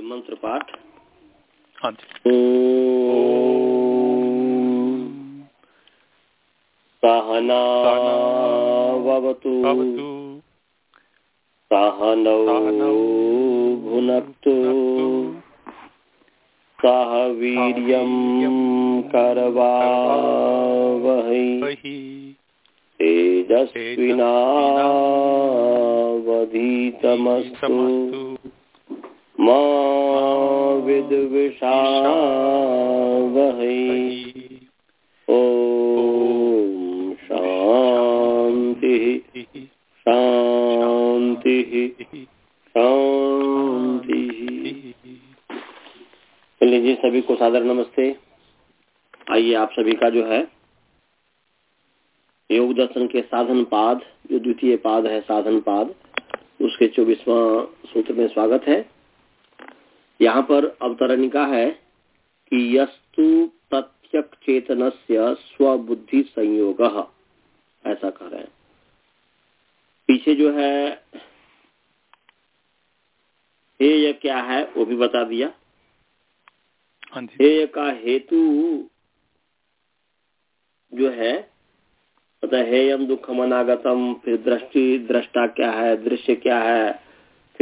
मंत्र पाठ हाँ जी। सहनावतु सहनौ भुनक्तु। सह वीर्यं करवावहै। वही तेजस्विनावधीतमस्तु। समस्तु मा विद्विषावहै ॐ शान्तिः शान्तिः शान्तिः। जी, सभी को सादर नमस्ते। आइए आप सभी का जो है योग दर्शन के साधन पाद, जो द्वितीय पाद है साधन पाद, उसके चौबीसवा सूत्र में स्वागत है। यहाँ पर अवतरणिका है कि यस्तु प्रत्यक चेतन से स्वबुद्धि संयोग। ऐसा कह रहे हैं। पीछे जो है हेय क्या है वो भी बता दिया। हाँ हेय का हेतु जो है पता है हेयम दुखम अनागतम फिर दृष्टि दृष्टा क्या है दृश्य क्या है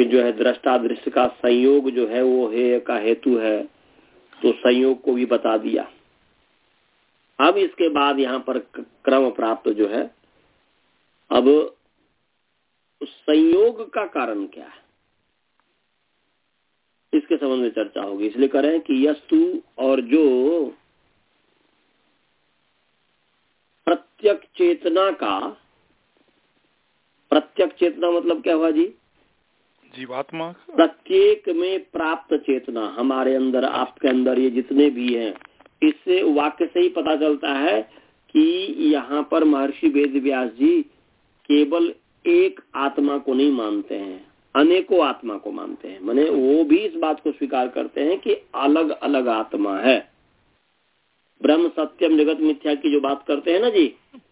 फिर जो है दृष्टा दृश्य का संयोग जो है वो हेय का हेतु है तो संयोग को भी बता दिया। अब इसके बाद यहाँ पर क्रम प्राप्त जो है, अब संयोग का कारण क्या है? इसके संबंध में चर्चा होगी, इसलिए करें कि यस्तु और जो प्रत्यक चेतना का प्रत्यक चेतना मतलब क्या हुआ जी? जीवात्मा प्रत्येक में प्राप्त चेतना हमारे अंदर आपके अंदर ये जितने भी हैं इससे वाक्य से ही पता चलता है कि यहाँ पर महर्षि वेद व्यास जी केवल एक आत्मा को नहीं मानते हैं अनेकों आत्मा को मानते हैं। मैंने वो भी इस बात को स्वीकार करते हैं कि अलग अलग आत्मा है। ब्रह्म सत्यम जगत मिथ्या की जो बात करते हैं ना जी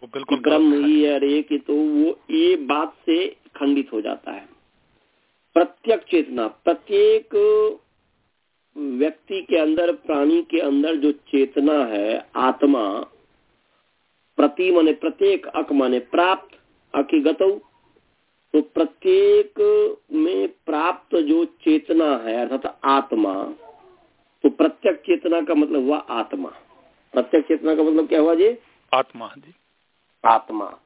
बिल्कुल ब्रह्म ही। है अरे कि तो वो ये बात से खंडित हो जाता है। प्रत्यक चेतना प्रत्येक व्यक्ति के अंदर प्राणी के अंदर जो चेतना है आत्मा प्रति माने प्रत्येक अक माने प्राप्त अकिगत तो प्रत्येक में प्राप्त जो चेतना है अर्थात आत्मा तो प्रत्यक चेतना का मतलब हुआ आत्मा। प्रत्यक चेतना का मतलब क्या हुआ जी? आत्मा जी। आत्मा।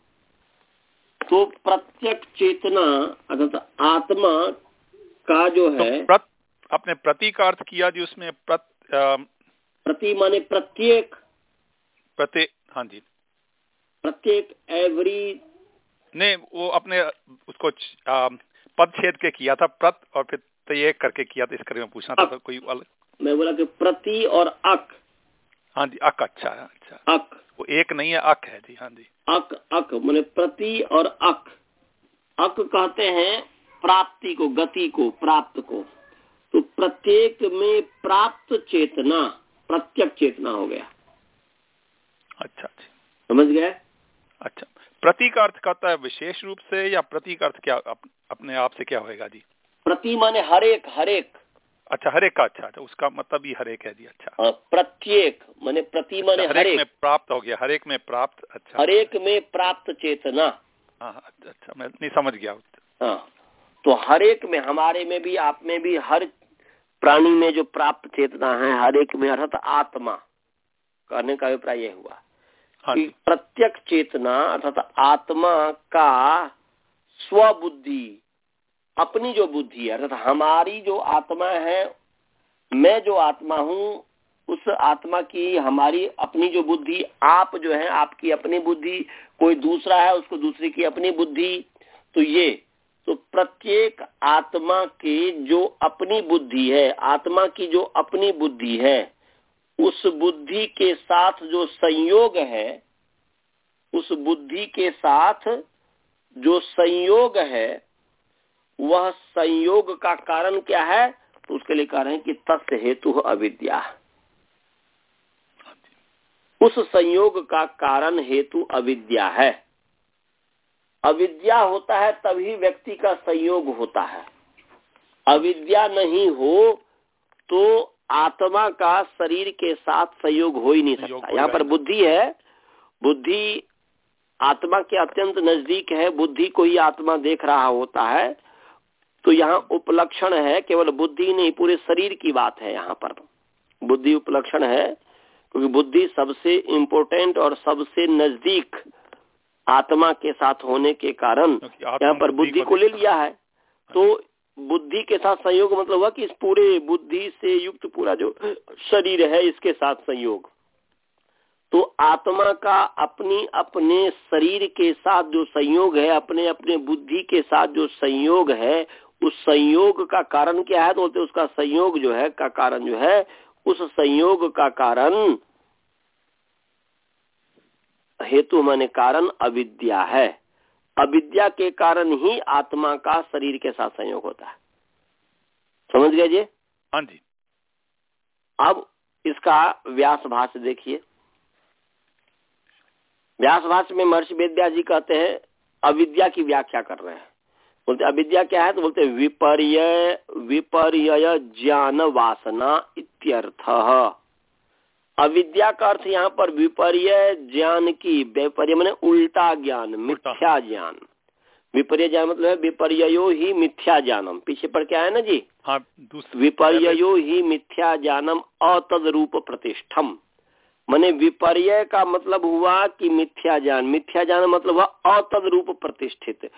तो प्रत्यक चेतना अर्थात आत्मा का जो है तो है प्रत आपने प्रतीक अर्थ किया जी उसमें प्रत अ, प्रति माने प्रत्येक। प्रत्येक हाँ जी। प्रत्येक एवरी नहीं वो अपने उसको पद छेद के किया था प्रत और फिर तय करके किया था इस करके मैं पूछना था। था कोई अलग मैं बोला कि प्रति और अक। हाँ जी अक अच्छा है अच्छा। अक। वो एक नहीं है अक है जी हाँ जी। अक अक मैंने प्रति और अक। अक कहते हैं प्राप्ति को गति को प्राप्त को। तो प्रत्येक में प्राप्त चेतना प्रत्यक चेतना हो गया। अच्छा अच्छा। समझ गए? अच्छा। प्रतीक अर्थ करता है विशेष रूप से या प्रतीक अर्थ क्या अप, अपने आप से क्या होएगा जी? प्रति माने हरेक हरेक अच्छा हरेक का अच्छा अच्छा उसका मतलब ही हरेक है जी अच्छा। हाँ, प्रत्येक माने प्रति माने अच्छा, हरेक में प्राप्त हो गया हरेक में प्राप्त अच्छा। हरेक में प्राप्त चेतना। हाँ हाँ, अच्छा अच्छा मैं नहीं समझ गया। हाँ। तो हर एक में हमारे में भी आप में भी हर प्राणी में जो प्राप्त चेतना है हरेक में अर्थात आत्मा कहने का अभिप्राय यह हुआ हाँ कि जी। प्रत्यक चेतना अर्थात आत्मा का स्वबुद्धि अपनी जो बुद्धि है अर्थात हमारी जो आत्मा है मैं जो आत्मा हूँ उस आत्मा की हमारी अपनी जो बुद्धि आप जो है आपकी अपनी बुद्धि कोई दूसरा है उसको दूसरे की अपनी बुद्धि तो ये तो प्रत्येक आत्मा की जो अपनी बुद्धि है, आत्मा की जो अपनी बुद्धि है, उस बुद्धि के साथ जो संयोग है, उस बुद्धि के साथ जो संयोग है, वह संयोग का कारण क्या है? तो उसके लिए कह रहे हैं कि तस्य हेतु अविद्या। उस संयोग का कारण हेतु अविद्या है। अविद्या होता है तभी व्यक्ति का संयोग होता है। अविद्या नहीं हो तो आत्मा का शरीर के साथ संयोग हो ही नहीं सकता। यहाँ पर बुद्धि है। बुद्धि आत्मा के अत्यंत नज़दीक है। बुद्धि को ही आत्मा देख रहा होता है। तो यहाँ उपलक्षण है केवल बुद्धि नहीं पूरे शरीर की बात है यहाँ पर। बुद्धि उपलक्षण है क्योंकि बुद्धि सबसे इम्पोर्टेंट और सबसे नज़दीक आत्मा के साथ होने के कारण यहाँ पर बुद्धि को ले लिया है। तो बुद्धि के साथ संयोग मतलब हुआ कि इस पूरे बुद्धि से युक्त पूरा जो शरीर है इसके साथ संयोग। तो आत्मा का अपनी अपने शरीर के साथ जो संयोग है अपने अपने बुद्धि के साथ जो संयोग है उस संयोग का कारण क्या है? तो बोलते उसका संयोग जो है का कारण जो है उस संयोग का कारण हेतु माने कारण अविद्या है। अविद्या के कारण ही आत्मा का शरीर के साथ संयोग होता है। समझ गए जी? हाँ जी। अब इसका व्यास भाष्य देखिए। व्यास भाष्य में महर्षि वेद्या जी कहते हैं अविद्या की व्याख्या कर रहे हैं। बोलते अविद्या क्या है? तो बोलते विपर्य विपर्य ज्ञान वासना इत्यर्थ। अविद्या का अर्थ यहाँ पर विपर्य ज्ञान की विपर्य मैंने उल्टा ज्ञान मिथ्या ज्ञान। विपर्य ज्ञान मतलब है विपर्यो ही मिथ्या ज्ञानम पीछे पर क्या है ना जी? हाँ विपर्यो ही मिथ्या ज्ञानम अतद रूप प्रतिष्ठम। मैंने विपर्य का मतलब हुआ कि मिथ्या ज्ञान। मिथ्या ज्ञान मतलब हुआ अतद रूप प्रतिष्ठित।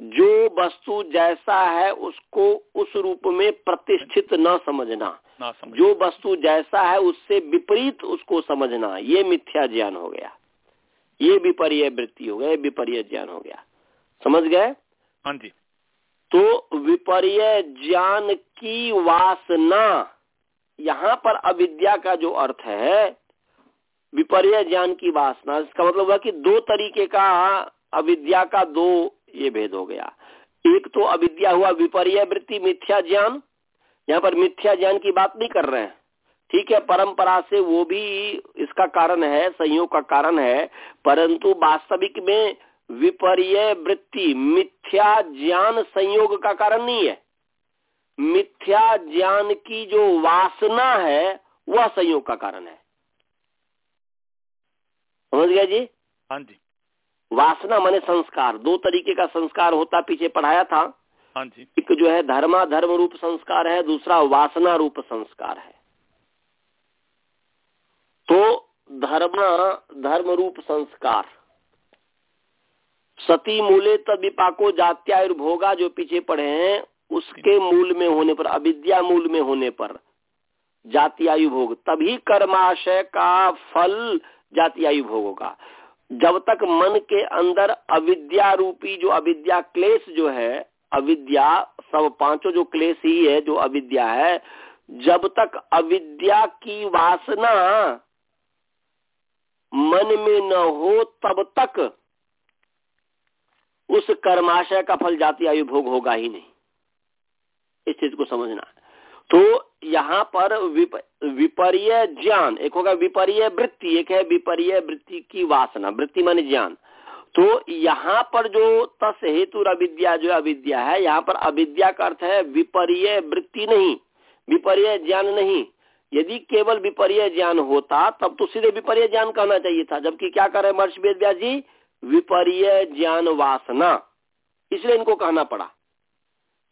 जो वस्तु जैसा है उसको उस रूप में प्रतिष्ठित न समझना। जो वस्तु जैसा है उससे विपरीत उसको समझना ये मिथ्या ज्ञान हो गया। ये विपर्य वृत्ति हो गया विपर्य ज्ञान हो गया। समझ गए? हाँ जी। तो विपर्य ज्ञान की वासना यहाँ पर अविद्या का जो अर्थ है विपर्य ज्ञान की वासना इसका मतलब हुआ कि दो तरीके का अविद्या का दो ये भेद हो गया। एक तो अविद्या हुआ विपर्य वृत्ति मिथ्या ज्ञान यहाँ पर मिथ्या ज्ञान की बात नहीं कर रहे हैं। ठीक है परंपरा से वो भी इसका कारण है संयोग का कारण है परंतु वास्तविक में विपर्य वृत्ति मिथ्या ज्ञान संयोग का कारण नहीं है। मिथ्या ज्ञान की जो वासना है वह संयोग का कारण है। समझ गया जी? हाँ जी। वासना माने संस्कार दो तरीके का संस्कार होता पीछे पढ़ाया था। हाँ जी। एक जो है धर्मा धर्म रूप संस्कार है, दूसरा वासना रूप संस्कार है। तो धर्म धर्म रूप संस्कार। सती मूले तब विपाको जात्यायुर्भोगा जो पीछे पढ़े हैं, उसके मूल में होने पर, अविद्या मूल में होने पर जाति आयु भोग तभी कर्माशय का फल जाति आयु भोग होगा जब तक मन के अंदर अविद्या रूपी जो अविद्या क्लेश जो है अविद्या सब पाँचों जो क्लेश ही है जो अविद्या है जब तक अविद्या की वासना मन में न हो तब तक उस कर्माशय का फल जाति आयु भोग होगा ही नहीं। इस चीज़ को समझना तो यहाँ पर विप, विपर्य ज्ञान एक होगा विपर्य वृत्ति एक है विपर्य वृत्ति की वासना वृत्ति माने ज्ञान। तो यहाँ पर जो तस हेतु अविद्या जो अविद्या है, यहाँ पर अविद्या का अर्थ है विपर्य वृत्ति नहीं, विपर्य ज्ञान नहीं। यदि केवल विपर्य ज्ञान होता, तब तो सीधे विपर्य ज्ञान कहना चाहिए था, जबकि क्या कर रहे महर्षि वेद व्यास जी? विपर्य ज्ञान वासना। इसलिए इनको कहना पड़ा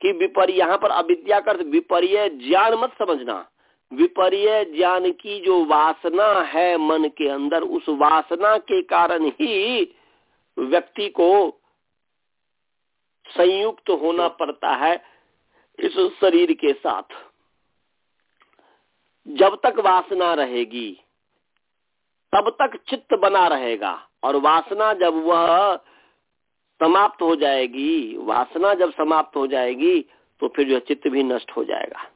कि विपर्य, यहाँ पर अविद्या का अर्थ विपर्य ज्ञान मत समझना। विपर्य ज्ञान की जो वासना है मन के अंदर, उस वासना के कारण ही व्यक्ति को संयुक्त होना पड़ता है इस शरीर के साथ। जब तक वासना रहेगी तब तक चित्त बना रहेगा और वासना जब वह समाप्त हो जाएगी वासना जब समाप्त हो जाएगी तो फिर जो चित्त भी नष्ट हो जाएगा।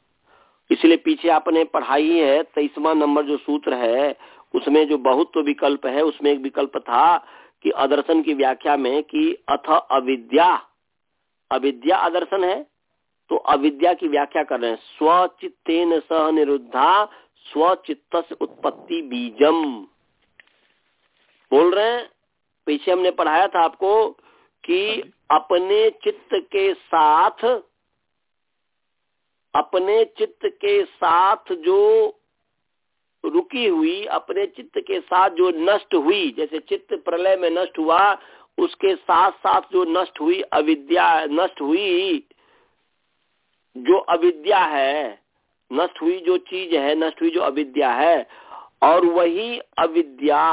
इसलिए पीछे आपने पढ़ाई है तेईसवा नंबर जो सूत्र है उसमें जो बहुत तो विकल्प है उसमें एक विकल्प था कि अदर्शन की व्याख्या में कि अथ अविद्या। अविद्या अदर्शन है तो अविद्या की व्याख्या कर रहे हैं। स्वचित्तेन सह निरुद्धा स्वचित्त उत्पत्ति बीजम। बोल रहे हैं पीछे हमने पढ़ाया था आपको कि अपने चित्त के साथ अपने चित्त के साथ जो रुकी हुई अपने चित्त के साथ जो नष्ट हुई, जैसे चित्त प्रलय में नष्ट हुआ, उसके साथ साथ जो नष्ट हुई, अविद्या नष्ट हुई, जो अविद्या है, नष्ट हुई जो चीज़ है, नष्ट हुई जो अविद्या है, और वही अविद्या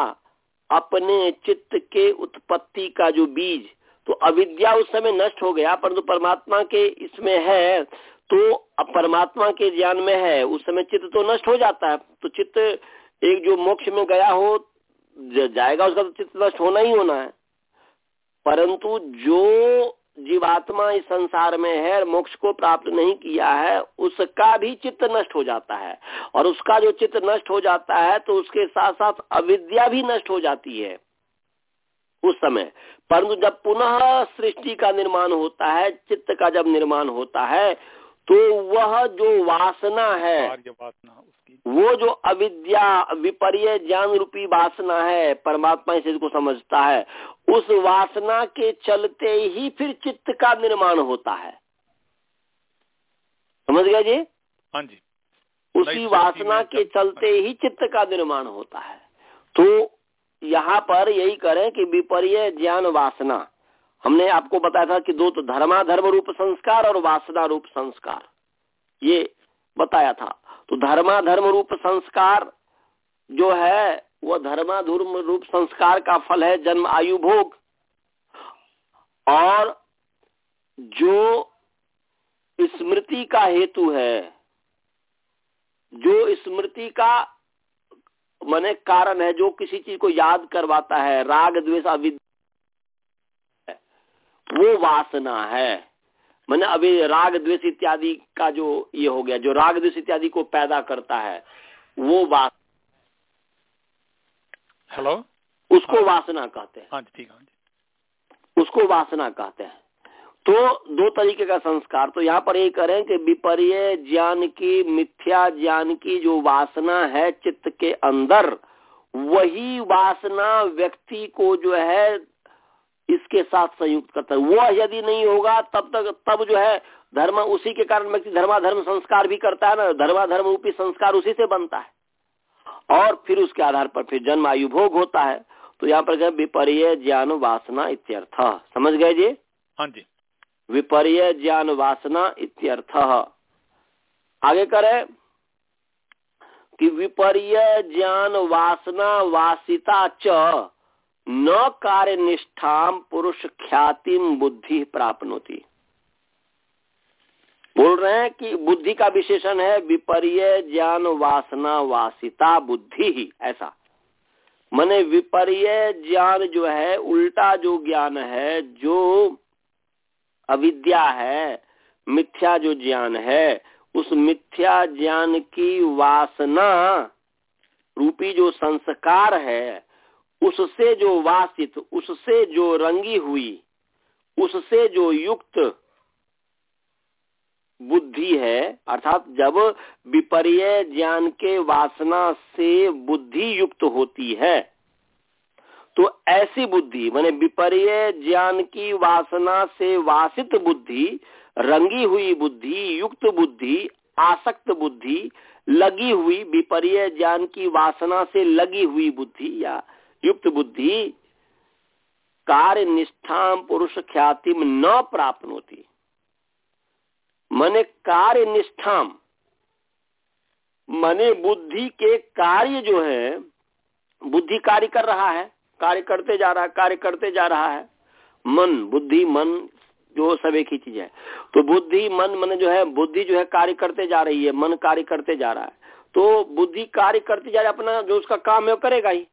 अपने चित्त के उत्पत्ति का जो बीज तो अविद्या उस समय नष्ट हो गया, परंतु परमात्मा के इसमें है तो अब परमात्मा के ज्ञान में है, उस समय चित्त तो नष्ट हो जाता है। तो चित्त एक जो मोक्ष में गया हो जाएगा, उसका तो चित्त नष्ट होना ही होना है। परंतु जो जीवात्मा इस संसार में है मोक्ष को प्राप्त नहीं किया है, उसका भी चित्त नष्ट हो जाता है। और उसका जो चित्त नष्ट हो जाता है तो उसके साथ साथ अविद्या भी नष्ट हो जाती है उस समय। परंतु जब पुनः सृष्टि का निर्माण होता है, चित्त का जब निर्माण होता है तो वह जो वासना है वासना वो जो अविद्या विपर्य ज्ञान रूपी वासना है परमात्मा इसे को समझता है उस वासना के चलते ही फिर चित्त का निर्माण होता है। समझ गया जी? हाँ जी। उसी वासना के चलते ही चित्त का निर्माण होता है। तो यहाँ पर यही करें कि विपर्य ज्ञान वासना। हमने आपको बताया था कि दो तो धर्माधर्म रूप संस्कार और वासना रूप संस्कार। ये बताया था। तो धर्माधर्म रूप संस्कार जो है वह धर्माधर्म रूप संस्कार का फल है जन्म, आयु, भोग। और जो स्मृति का हेतु है, जो स्मृति का मने कारण है, जो किसी चीज़ को याद करवाता है, राग, द्वेष, अविद्या वो वासना है। मैंने अभी राग द्वेष इत्यादि का जो ये हो गया जो राग द्वेष इत्यादि को पैदा करता है वो वास हेलो उसको हाँ। वासना कहते हैं। हाँ ठीक है हाँ उसको वासना कहते हैं। तो दो तरीके का संस्कार। तो यहाँ पर ये करें कि विपर्य ज्ञान की मिथ्या ज्ञान की जो वासना है चित्त के अंदर वही वासना व्यक्ति को जो है इसके साथ संयुक्त करता है। वो यदि नहीं होगा तब तक तब जो है धर्म उसी के कारण व्यक्ति धर्माधर्म संस्कार भी करता है ना धर्माधर्म रूपी संस्कार उसी से बनता है। और फिर उसके आधार पर फिर जन्म आयु भोग होता है। तो यहाँ पर विपर्य ज्ञान वासना इत्यर्थ। समझ गए जी? हाँ जी। विपर्य ज्ञान वासना इत्यर्थ। आगे करें कि विपर्य ज्ञान वासना वासिता च। न कार्य निष्ठा पुरुष ख्यातिम बुद्धि प्राप्त होती बोल रहे हैं कि बुद्धि का विशेषण है विपर्य ज्ञान वासना वासिता बुद्धि ही, ऐसा। मने विपर्य ज्ञान जो है, उल्टा जो ज्ञान है, जो अविद्या है, मिथ्या जो ज्ञान है, उस मिथ्या ज्ञान की वासना रूपी जो संस्कार है उससे जो वासित, उससे जो रंगी हुई, उससे जो युक्त बुद्धि है, अर्थात जब विपर्य ज्ञान के वासना से बुद्धि युक्त होती है तो ऐसी बुद्धि, माने विपर्य ज्ञान की वासना से वासित बुद्धि, रंगी हुई बुद्धि, युक्त बुद्धि, आसक्त बुद्धि, लगी हुई, विपर्य ज्ञान की वासना से लगी हुई बुद्धि या युक्त बुद्धि कार्य निष्ठा पुरुष ख्याति न प्राप्त होती। मने कार्य निष्ठा मने बुद्धि के कार्य जो है, बुद्धि कार्य कर रहा है, कार्य करते जा रहा है, कार्य करते जा रहा है। मन, बुद्धि, मन जो सब एक ही चीज़ है। तो बुद्धि, मन मन जो है, बुद्धि जो है कार्य करते जा रही है, मन कार्य करते जा रहा है। तो बुद्धि कार्य करते जा रहा है, अपना जो उसका काम है वो करेगा ही।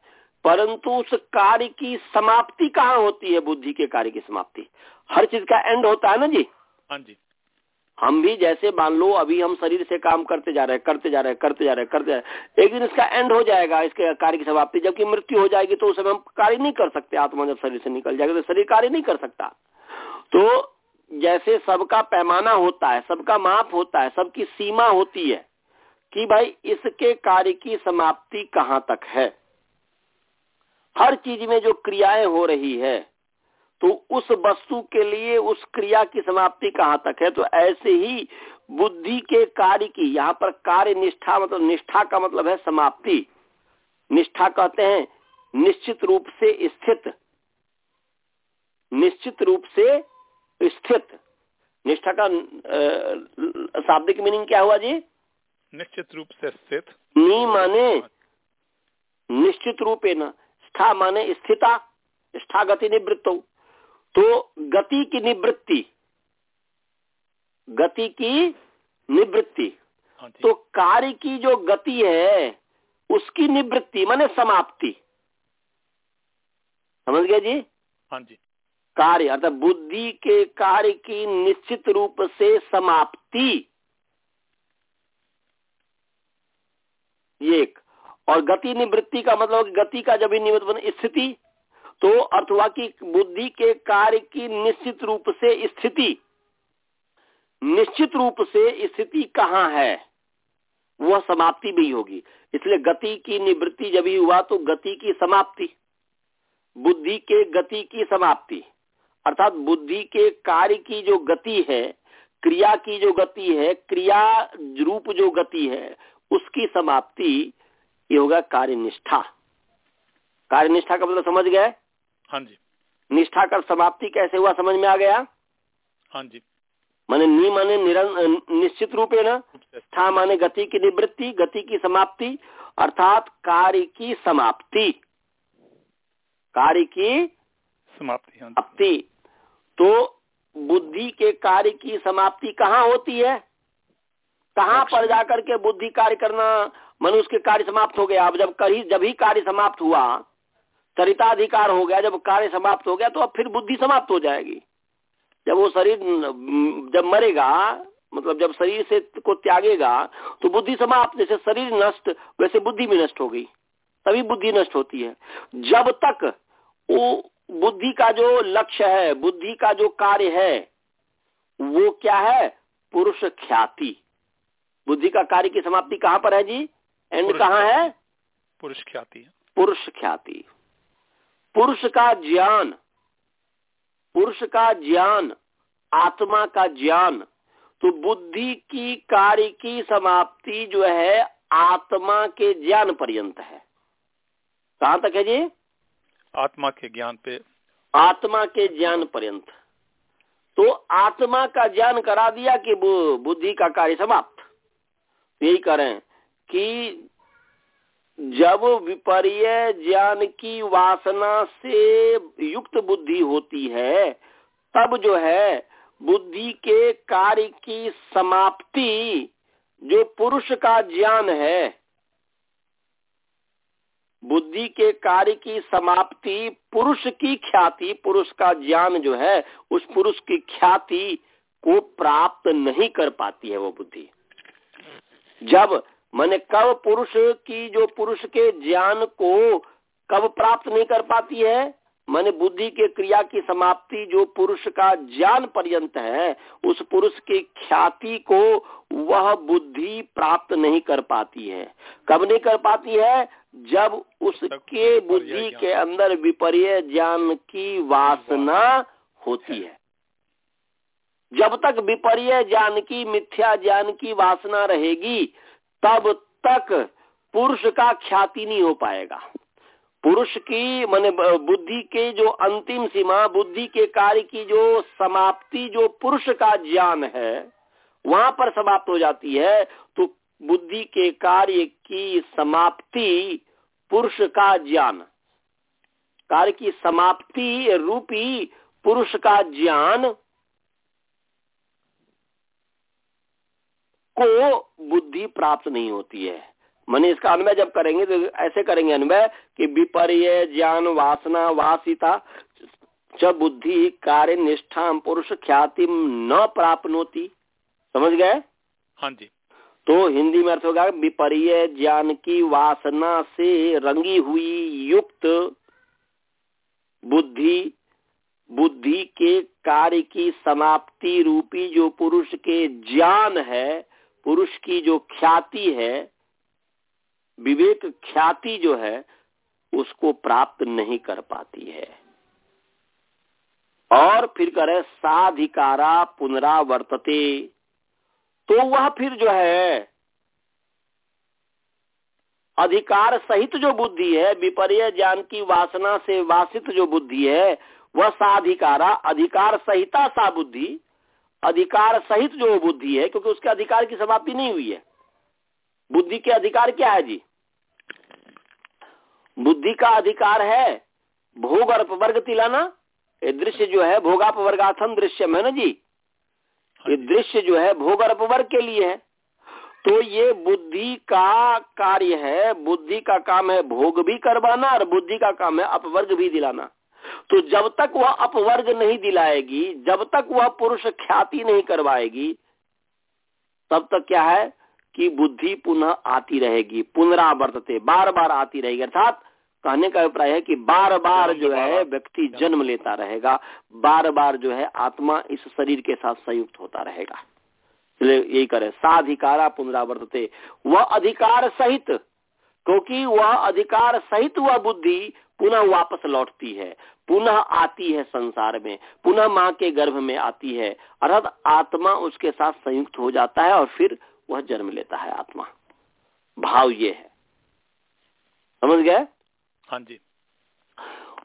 परंतु उस कार्य की समाप्ति कहाँ होती है? बुद्धि के कार्य की समाप्ति। हर चीज़ का एंड होता है ना जी? हाँ जी। हम भी जैसे मान लो अभी हम शरीर से काम करते जा रहे हैं करते जा रहे हैं करते जा रहे हैं करते जा रहे हैं। एक दिन इसका एंड हो जाएगा इसके कार्य की समाप्ति। जबकि मृत्यु हो जाएगी तो उस समय हम कार्य नहीं कर सकते। आत्मा जब शरीर से निकल जाएगा तो शरीर कार्य नहीं कर सकता। तो जैसे सबका पैमाना होता है सबका माप होता है सबकी सीमा होती है कि भाई इसके कार्य की समाप्ति कहाँ तक है? हर चीज़ में जो क्रियाएँ हो रही है तो उस वस्तु के लिए उस क्रिया की समाप्ति कहाँ तक है? तो ऐसे ही बुद्धि के कार्य की यहाँ पर कार्य निष्ठा मतलब निष्ठा का मतलब है समाप्ति। निष्ठा कहते हैं निश्चित रूप से स्थित। निश्चित रूप से स्थित। निष्ठा का शाब्दिक मीनिंग क्या हुआ जी? निश्चित रूप से स्थित। नी माने। निश्चित रूपे न। स्था माने स्थिता स्था गति निवृत्त। तो गति की निवृत्ति गति की निवृत्ति। हाँ तो कार्य की जो गति है उसकी निवृत्ति माने समाप्ति। समझ गया जी? हाँ जी। कार्य अर्थात बुद्धि के कार्य की निश्चित रूप से समाप्ति। एक। और गति निवृत्ति का मतलब गति का जब निवृत्त स्थिति तो अथवा की बुद्धि के कार्य की निश्चित रूप से स्थिति। निश्चित रूप से स्थिति कहाँ है, वह समाप्ति भी होगी। इसलिए गति की निवृत्ति जब ही हुआ तो गति की समाप्ति, बुद्धि के गति की समाप्ति। अर्थात बुद्धि के कार्य की जो गति है, क्रिया की जो गति है, क्रिया रूप जो गति है, उसकी समाप्ति ये होगा कार्य निष्ठा कार्य निष्ठा का मतलब समझ गए? हाँ जी। निष्ठा का समाप्ति कैसे हुआ समझ में आ गया? हाँ जी। माने नी माने निश्चित रूप ना? माने गति की निवृत्ति गति की समाप्ति अर्थात कार्य की समाप्ति। कार्य की समाप्ति हाँ समाप्ति। तो बुद्धि के कार्य की समाप्ति कहाँ होती है? कहाँ पर जाकर के बुद्धि कार्य करना मनुष्य के कार्य समाप्त हो गया। अब जब कहीं जब ही कार्य समाप्त हुआ, चरिताधिकार हो गया, जब कार्य समाप्त हो गया तो अब फिर बुद्धि समाप्त हो जाएगी। जब वो शरीर, जब मरेगा मतलब जब शरीर से को त्यागेगा तो बुद्धि समाप्त, जैसे शरीर नष्ट, वैसे बुद्धि भी नष्ट हो गई। तभी बुद्धि नष्ट होती है। जब तक वो बुद्धि का जो लक्ष्य है, बुद्धि का जो कार्य है, वो क्या है? पुरुष ख्याति। बुद्धि का कार्य की समाप्ति कहाँ पर है जी? एंड कहाँ है? पुरुष ख्याति पुरुष ख्याति। पुरुष का ज्ञान। पुरुष का ज्ञान। आत्मा का ज्ञान। तो बुद्धि की कार्य की समाप्ति जो है आत्मा के ज्ञान पर्यंत है। कहाँ तक है जी? आत्मा के ज्ञान पे। आत्मा के ज्ञान पर्यंत। तो आत्मा का ज्ञान करा दिया कि बुद्धि का कार्य समाप्त। यही करें कि जब विपर्य ज्ञान की वासना से युक्त बुद्धि होती है, तब जो है बुद्धि के कार्य की समाप्ति जो पुरुष का ज्ञान है, बुद्धि के कार्य की समाप्ति पुरुष की ख्याति, पुरुष का ज्ञान जो है, उस पुरुष की ख्याति को प्राप्त नहीं कर पाती है वो बुद्धि। जब मैंने कब पुरुष की जो पुरुष के ज्ञान को कब प्राप्त नहीं कर पाती है? मैंने बुद्धि के क्रिया की समाप्ति जो पुरुष का ज्ञान पर्यंत है उस पुरुष की ख्याति को वह बुद्धि प्राप्त नहीं कर पाती है। कब नहीं कर पाती है? जब उसके बुद्धि के अंदर विपर्य ज्ञान की वासना होती है। जब तक विपर्य ज्ञान की मिथ्या ज्ञान की वासना रहेगी तब तक पुरुष का ख्याति नहीं हो पाएगा। पुरुष की, माने, बुद्धि के जो अंतिम सीमा, बुद्धि के कार्य की जो समाप्ति, जो पुरुष का ज्ञान है, वहाँ पर समाप्त हो जाती है तो बुद्धि के कार्य की समाप्ति पुरुष का ज्ञान। कार्य की समाप्ति रूपी पुरुष का ज्ञान को बुद्धि प्राप्त नहीं होती है। मैंने इसका अन्वय जब करेंगे तो ऐसे करेंगे अन्वय कि विपर्य ज्ञान वासना वासिता च बुद्धि कार्य निष्ठा पुरुष ख्याति न प्राप्त होती समझ गए? हाँ जी। तो हिंदी में अर्थ होगा विपर्य ज्ञान की वासना से रंगी हुई युक्त बुद्धि बुद्धि के कार्य की समाप्ति रूपी जो पुरुष के ज्ञान है पुरुष की जो ख्याति है, विवेक ख्याति जो है, उसको प्राप्त नहीं कर पाती है। और फिर करे, साधिकारा पुनरावर्तते। तो वह फिर जो है, अधिकार सहित जो बुद्धि है, विपर्य ज्ञान की वासना से वासित जो बुद्धि है, वह साधिकारा, अधिकार सहिता सा बुद्धि अधिकार सहित जो बुद्धि है क्योंकि उसके अधिकार की समाप्ति नहीं हुई है। बुद्धि के अधिकार क्या है जी? बुद्धि का अधिकार है भोग और अपवर्ग तिलाना। ये दृश्य जो है भोगापवर्गाथम दृश्य है ना जी? ये दृश्य जो है भोग और अपवर्ग के लिए है। तो ये बुद्धि का कार्य है बुद्धि का काम है भोग भी करवाना और बुद्धि का काम है अपवर्ग भी दिलाना। तो जब तक वह अपवर्ग नहीं दिलाएगी जब तक वह पुरुष ख्याति नहीं करवाएगी तब तक क्या है कि बुद्धि पुनः आती रहेगी पुनरावर्तते बार बार आती रहेगी। अर्थात कहने का अभिप्राय है कि बार बार जो है व्यक्ति जन्म लेता रहेगा बार बार जो है आत्मा इस शरीर के साथ संयुक्त होता रहेगा। इसलिए यही करे साधिकारा पुनरावर्तते वह अधिकार सहित क्योंकि वह अधिकार सहित वह बुद्धि पुनः वापस लौटती है पुनः आती है संसार में पुनः माँ के गर्भ में आती है। अर्थात आत्मा उसके साथ संयुक्त हो जाता है और फिर वह जन्म लेता है आत्मा। भाव ये है। समझ गए? हाँ जी।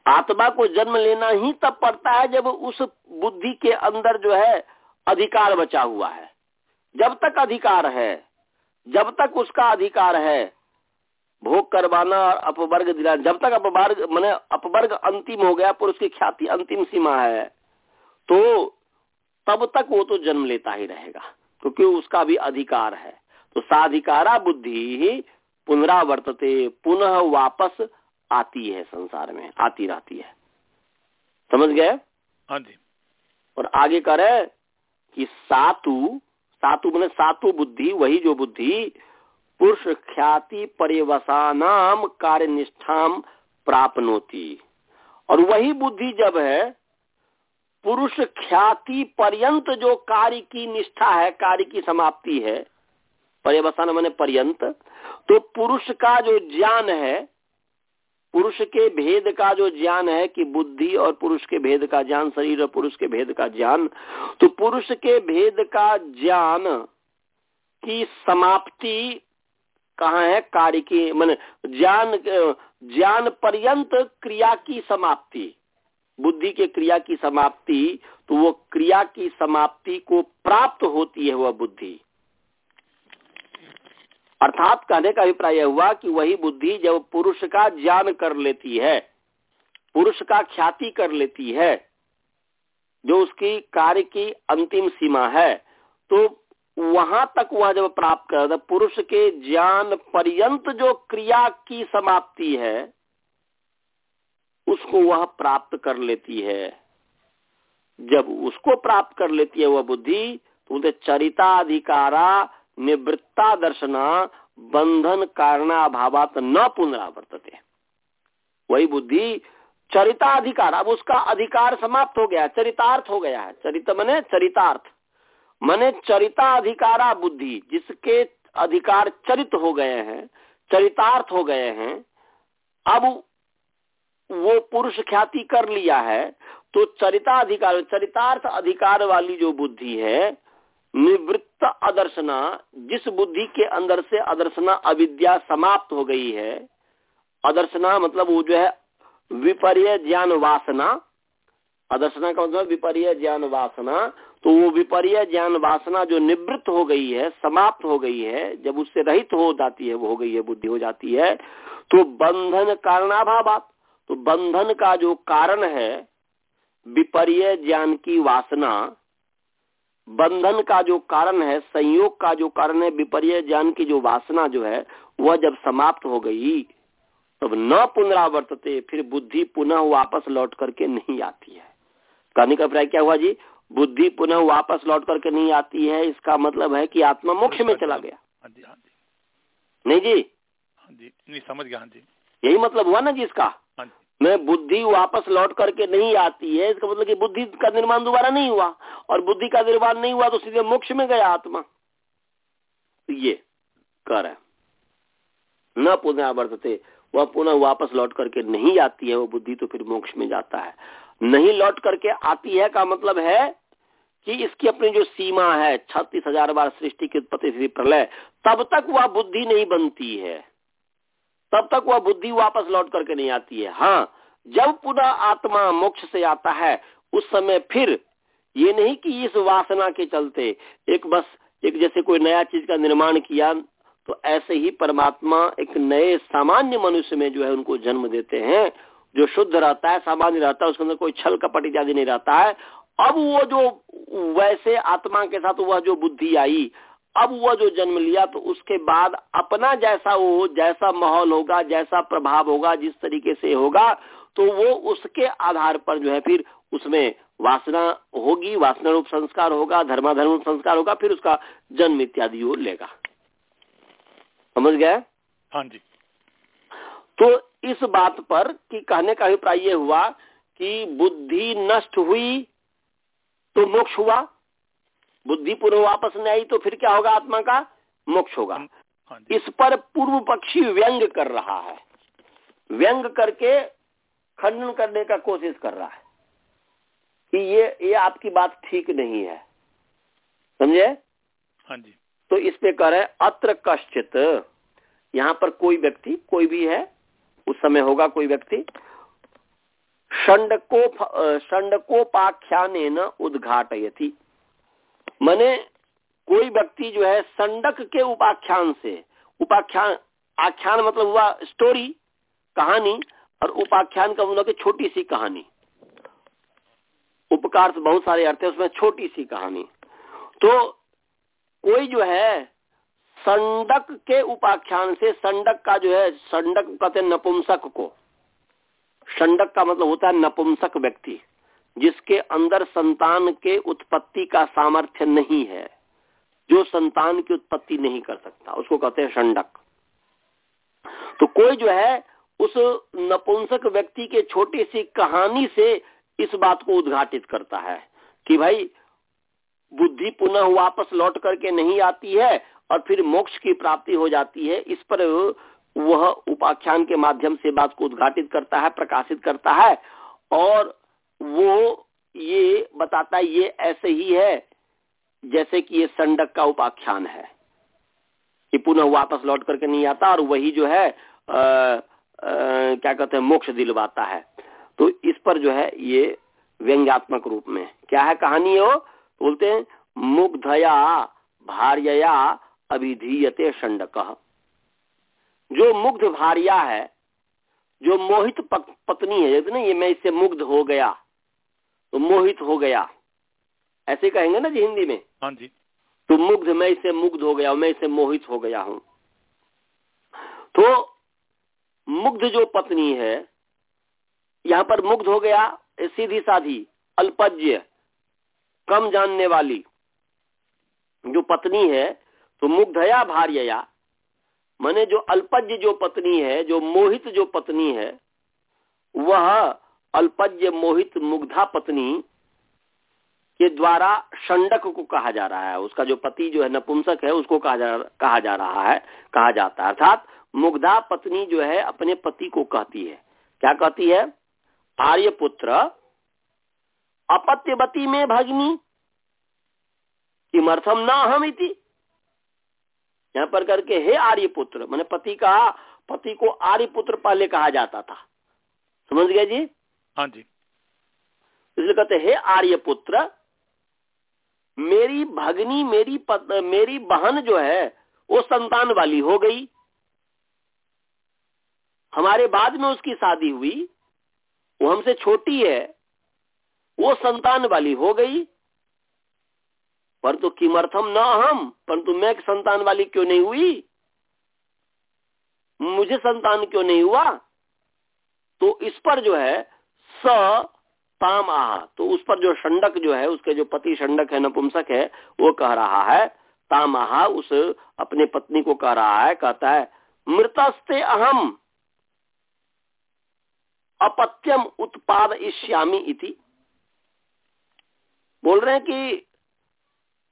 आत्मा को जन्म लेना ही तब पड़ता है जब उस बुद्धि के अंदर जो है अधिकार बचा हुआ है। जब तक अधिकार है जब तक उसका अधिकार है भोग करवाना और अपवर्ग दिलाना। जब तक अपवर्ग मैंने अपवर्ग अंतिम हो गया पुरुष की ख्याति अंतिम सीमा है तो तब तक वो तो जन्म लेता ही रहेगा क्योंकि उसका भी अधिकार है। तो साधिकारा बुद्धि ही पुनरावर्तते पुनः वापस आती है संसार में आती रहती है। समझ गए? हाँ जी। और आगे करे कि सातु सातु मैंने सातु बुद्धि वही जो बुद्धि पुरुष ख्याति पर्यवसानाम कार्य निष्ठाम प्राप्नोति। और वही बुद्धि जब है पुरुष ख्याति पर्यंत जो कार्य की निष्ठा है, कार्य की समाप्ति है, पर्यवसान मैंने पर्यंत तो पुरुष का जो ज्ञान है, पुरुष के भेद का जो ज्ञान है कि बुद्धि और पुरुष के भेद का ज्ञान, शरीर और पुरुष के भेद का ज्ञान तो पुरुष के भेद का ज्ञान की समाप्ति कहा है? कार्य की, मान, ज्ञान ज्ञान पर्यंत क्रिया की समाप्ति। बुद्धि के क्रिया की समाप्ति तो वो क्रिया की समाप्ति को प्राप्त होती है वह बुद्धि। अर्थात कहने का अभिप्राय हुआ कि वही बुद्धि जब पुरुष का ज्ञान कर लेती है, पुरुष का ख्याति कर लेती है, जो उसकी कार्य की अंतिम सीमा है तो वहाँ तक वह जब प्राप्त कर पुरुष के ज्ञान पर्यंत जो क्रिया की समाप्ति है, उसको वह प्राप्त कर लेती है। जब उसको प्राप्त कर लेती है वह बुद्धि तो बोलते चरिताधिकारा, निवृत्ता दर्शना, बंधन कारणाभावात न पुनरावर्तते। वही बुद्धि, चरिताधिकार, अब उसका अधिकार समाप्त हो गया, चरितार्थ हो गया है। चरित मने चरितार्थ। मने चरिताधिकारा बुद्धि, जिसके अधिकार चरित हो गए हैं, चरितार्थ हो गए हैं, अब वो पुरुष ख्याति कर लिया है तो चरिताधिकार, चरितार्थ अधिकार वाली जो बुद्धि है, निवृत्त अदर्शना, जिस बुद्धि के अंदर से अदर्शना अविद्या समाप्त हो गई है, अदर्शना मतलब वो जो है विपर्य ज्ञान वासना, अदर्शना का मतलब विपर्य ज्ञान वासना तो वो विपर्य ज्ञान वासना जो निवृत्त हो गई है, समाप्त हो गई है, जब उससे रहित हो जाती है, वो हो गई है, बुद्धि हो जाती है तो बंधन कारणाभाव तो बंधन का जो कारण है, विपर्य ज्ञान की वासना, बंधन का जो कारण है, संयोग का जो कारण है, विपर्य ज्ञान की जो वासना जो है, वह जब समाप्त हो गई, तब न पुनरावर्तते, फिर बुद्धि पुनः वापस लौट करके नहीं आती है। कहने का अभिप्राय क्या हुआ जी? बुद्धि पुनः वापस लौट करके नहीं आती है इसका मतलब है कि आत्मा मोक्ष में चला गया। हाँ हाँ नहीं जी? हाँ जी नहीं समझ गया जी। यही मतलब हुआ ना जी इसका? में बुद्धि वापस लौट करके नहीं आती है इसका मतलब कि बुद्धि का निर्माण दोबारा नहीं हुआ। और बुद्धि का निर्माण नहीं हुआ तो सीधे मोक्ष में गया आत्मा। ये कर है। न पुनरावर्तते वह पुनः वापस लौट करके नहीं आती है वो बुद्धि तो फिर मोक्ष में जाता है। नहीं लौट करके आती है का मतलब है कि इसकी अपनी जो सीमा है, छत्तीस हज़ार बार सृष्टि की उत्पत्ति प्रलय, तब तक वह बुद्धि नहीं बनती है। तब तक वह बुद्धि वापस लौट करके नहीं आती है। हाँ जब पुनः आत्मा मोक्ष से आता है, उस समय फिर ये नहीं कि इस वासना के चलते एक बस, एक जैसे कोई नया चीज़ का निर्माण किया तो ऐसे ही परमात्मा एक नए सामान्य मनुष्य में जो है उनको जन्म देते हैं जो शुद्ध रहता है, सामान्य रहता है, उसके अंदर कोई छल कपट इत्यादि नहीं रहता है। अब वो जो, वैसे आत्मा के साथ वह जो बुद्धि आई, अब वह जो जन्म लिया तो उसके बाद अपना जैसा वो, जैसा माहौल होगा, जैसा प्रभाव होगा, जिस तरीके से होगा तो वो उसके आधार पर जो है फिर उसमें वासना होगी, वासना रूप संस्कार होगा, धर्माधर्म रूप संस्कार होगा, फिर उसका जन्म इत्यादि वो लेगा। समझ गए? हाँ जी। तो इस बात पर कि कहने का अभिप्राय यह हुआ कि बुद्धि नष्ट हुई तो मोक्ष हुआ। बुद्धि पूर्व वापस नहीं आई तो फिर क्या होगा आत्मा का? मोक्ष होगा। हाँ इस पर पूर्व पक्षी व्यंग कर रहा है। व्यंग करके खंडन करने का कोशिश कर रहा है कि ये ये आपकी बात ठीक नहीं है। समझे? हाँ जी। तो इस पे कह रहे अत्र कश्चित। यहाँ पर कोई व्यक्ति कोई भी है उस समय होगा कोई व्यक्ति? षंडको षंडकोपाख्यान उद्घाटयति। मने कोई व्यक्ति जो है संडक के उपाख्यान से उपाख्यान आख्यान मतलब हुआ स्टोरी कहानी, और उपाख्यान का मतलब छोटी सी कहानी। उपकार बहुत सारे अर्थ है, उसमें छोटी सी कहानी। तो कोई जो है संडक के उपाख्यान से संडक का जो है, संडक कहते हैं नपुंसक को। संडक का मतलब होता है नपुंसक व्यक्ति, जिसके अंदर संतान के उत्पत्ति का सामर्थ्य नहीं है, जो संतान की उत्पत्ति नहीं कर सकता, उसको कहते हैं संडक। तो कोई जो है, उस नपुंसक व्यक्ति के छोटी सी कहानी से इस बात को उद्घाटित करता है कि भाई, बुद्धि पुनः वापस लौट करके नहीं आती है और फिर मोक्ष की प्राप्ति हो जाती है। इस पर वह उपाख्यान के माध्यम से बात को उद्घाटित करता है प्रकाशित करता है। और वो ये बताता है ये ऐसे ही है जैसे कि ये संडक का उपाख्यान है कि पुनः वापस लौट करके नहीं आता और वही जो है आ, आ, क्या कहते हैं मोक्ष दिलवाता है। तो इस पर जो है ये व्यंग्यात्मक रूप में क्या है कहानी हो बोलते हैं मुग्धया भार्या अभिधीयते षंडक जो मुग्ध भारिया है जो मोहित पत्नी है ना ये मैं इससे मुग्ध हो गया तो मोहित हो गया। ऐसे कहेंगे ना जी हिंदी में? हाँ जी। तो मुग्ध मैं इससे मुग्ध हो गया मैं इससे मोहित हो गया हूँ। तो मुग्ध जो पत्नी है यहाँ पर मुग्ध हो गया सीधी साधी अल्पज्य कम जानने वाली। जो पत्नी है तो मुग्धया भार्यया, मैंने जो अल्पज्य जो पत्नी है, जो मोहित जो पत्नी है, वह अल्पज्य मोहित मुग्धा पत्नी के द्वारा षंडक को कहा जा रहा है। उसका जो पति जो है, नपुंसक है, उसको कहा जा कहा जा रहा है, कहा जाता है। अर्थात मुग्धा पत्नी जो है, अपने पति को कहती है। क्या कहती है? आर्यपुत्र अपत्यवती में भगनी, किमर्थम न हम इति यहाँ पर करके हे आर्यपुत्र मैंने पति कहा पति को आर्यपुत्र पहले कहा जाता था। समझ गए जी? हाँ जी। इसलिए कहते हे आर्यपुत्र मेरी भगनी मेरी पत, मेरी बहन जो है वो संतान वाली हो गई। हमारे बाद में उसकी शादी हुई वो हमसे छोटी है वो संतान वाली हो गई परंतु किमर्थम न हम परंतु मैं संतान वाली क्यों नहीं हुई? मुझे संतान क्यों नहीं हुआ? तो इस पर जो है, स ताम आह तो उस पर जो संडक जो है, उसके जो पति षंडक है, नपुंसक है, वो कह रहा है, ताम आह उस अपने पत्नी को कह रहा है, कहता है, मृतस्ते अहम, अपत्यम उत्पाद इति। बोल रहे हैं कि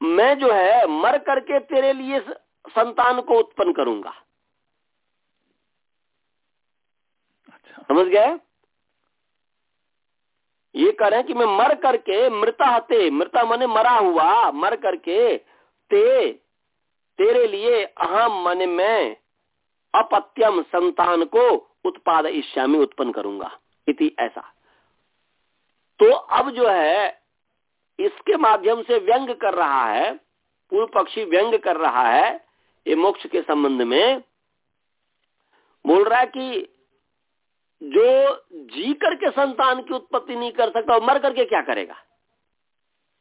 मैं जो है मर करके तेरे लिए संतान को उत्पन्न करूँगा। अच्छा। समझ गए? ये कह रहे हैं कि मैं मर करके मृता ते मृता मने मरा हुआ मर करके ते तेरे लिए अहम मने मैं अपत्यम संतान को उत्पाद ईश्यामी उत्पन्न करूँगा। इति ऐसा। तो अब जो है इसके माध्यम से व्यंग कर रहा है, पूर्व पक्षी व्यंग कर रहा है, ये मोक्ष के संबंध में बोल रहा है कि जो जी करके संतान की उत्पत्ति नहीं कर सकता मर करके क्या करेगा?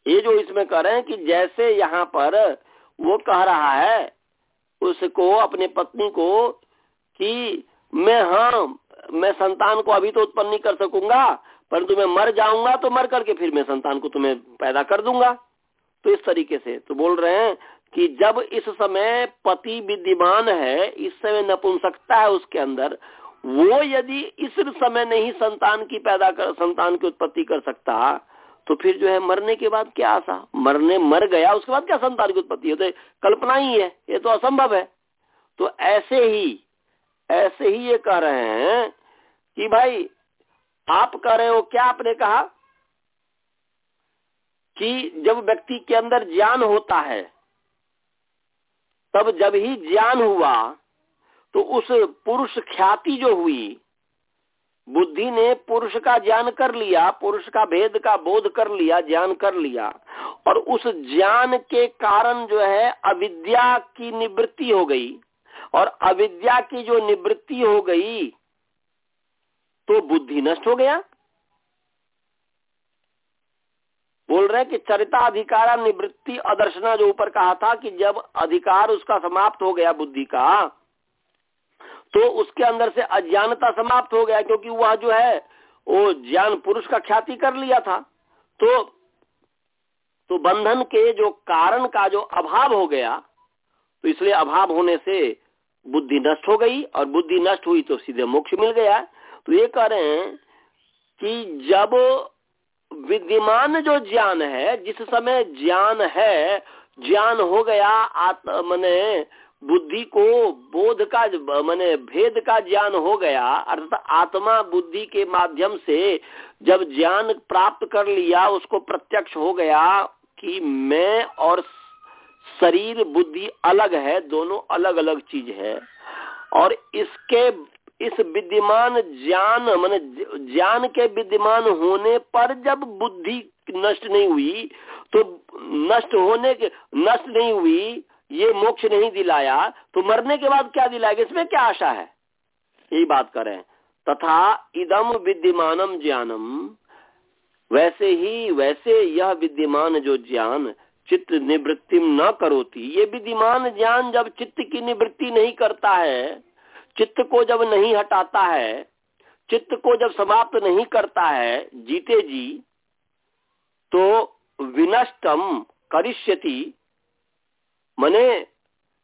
ये जो इसमें कह रहे हैं कि जैसे यहाँ पर वो कह रहा है, उसको, अपने पत्नी को कि मैं हाँ मैं संतान को अभी तो उत्पन्न नहीं कर सकूँगा परंतु मैं मर जाऊँगा तो मर करके फिर मैं संतान को तुम्हें पैदा कर दूँगा। तो इस तरीके से तो बोल रहे हैं कि जब इस समय पति विद्यमान है, इस समय नपुंसकता है उसके अंदर, वो यदि इस समय नहीं संतान की पैदा कर, संतान की उत्पत्ति कर सकता तो फिर जो है मरने के बाद क्या आशा? मरने मर गया, उसके बाद क्या संतान की उत्पत्ति? होती कल्पना ही है, ये तो असंभव है। तो ऐसे ही ऐसे ही ये कह रहे हैं कि भाई आप कह रहे हो, क्या आपने कहा? कि जब व्यक्ति के अंदर ज्ञान होता है, तब जब ही ज्ञान हुआ तो उस पुरुष ख्याति जो हुई, बुद्धि ने पुरुष का ज्ञान कर लिया, पुरुष का भेद का बोध कर लिया, ज्ञान कर लिया, और उस ज्ञान के कारण जो है, अविद्या की निवृत्ति हो गई, और अविद्या की जो निवृत्ति हो गई तो बुद्धि नष्ट हो गया। बोल रहे हैं कि चरिता अधिकार निवृत्ति अदर्शना जो ऊपर कहा था कि जब अधिकार उसका समाप्त हो गया बुद्धि का तो उसके अंदर से अज्ञानता समाप्त हो गया क्योंकि वह जो है, वो ज्ञान पुरुष का ख्याति कर लिया था। तो तो बंधन के जो कारण का जो अभाव हो गया तो इसलिए अभाव होने से बुद्धि नष्ट हो गई और बुद्धि नष्ट हुई तो सीधे मोक्ष मिल गया। तो ये कह रहे हैं कि जब विद्यमान जो ज्ञान है, जिस समय ज्ञान है, ज्ञान हो गया, आत्म, मने बुद्धि को बोध का, मैंने भेद का ज्ञान हो गया, अर्थात आत्मा बुद्धि के माध्यम से जब ज्ञान प्राप्त कर लिया, उसको प्रत्यक्ष हो गया कि मैं और शरीर बुद्धि अलग है, दोनों अलग अलग चीज़ है। और इसके इस विद्यमान ज्ञान, मान ज्ञान के विद्यमान होने पर जब बुद्धि नष्ट नहीं हुई तो नष्ट होने के, नष्ट नहीं हुई, ये मोक्ष नहीं दिलाया तो मरने के बाद क्या दिलाएगा? इसमें क्या आशा है? यही बात करें तथा इदम विद्यमानम ज्ञानम। वैसे ही, वैसे यह विद्यमान जो ज्ञान चित्त निवृत्ति न करोती, ये विद्यमान ज्ञान जब चित्त की निवृत्ति नहीं करता है चित्त को जब नहीं हटाता है, चित्त को जब समाप्त नहीं करता है, जीते जी तो विनष्टम करिष्यति। मने